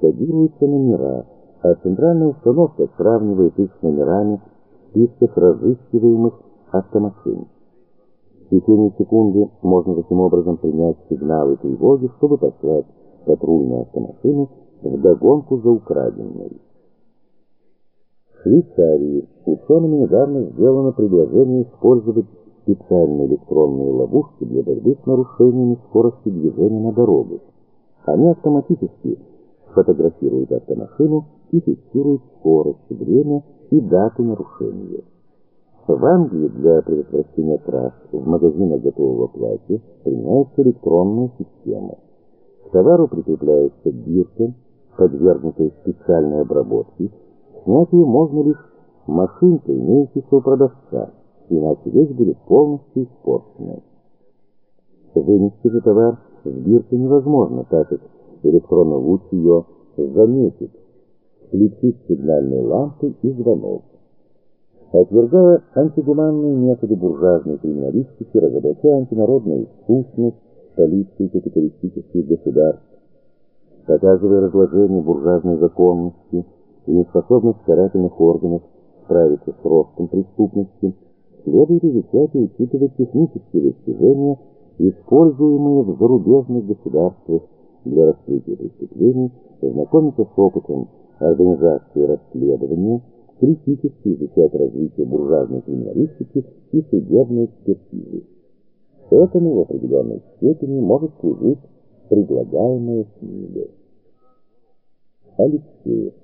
кодируются номера, а центральная установка сравнивает их с номерами в списках разыскиваемых автомашин. В течение секунды можно таким образом принять сигналы тревоги, чтобы послать патрульную автомашину в догонку за украденной. В Швейцарии учеными недавно сделано предложение использовать специальные электронные ловушки для борьбы с нарушениями скорости движения на дорогах. Они автоматически фотографируют автомашину и фиксируют скорость, время и дату нарушения. В Англии для предотвращения краж в магазинах готового платья применяется электронная система. К товару прикрепляется бирка, подвергнутая специальной обработке. Снять ее можно лишь машинкой, имеющейся у продавца, иначе вещь будет полностью испорчена. Вынести же товар с биркой невозможно, так как электронный луч ее заметит, включит сигнальные лампы и звонок. Отвергая антигуманные методы буржуазной криминалистики, разоблачая антинародную искусность полиции капиталистических государств, показывая разложение буржуазной законности и неспособность карательных органов справиться с ростом преступности, следует изучать и учитывать технические достижения, используемые в зарубежных государствах для раскрытия преступлений, знакомиться с опытом организации расследования, критически изучать развитие буржуазной криминалистики и судебной экспертизы. Этому в определенной степени может служить предлагаемая книга. Алексеев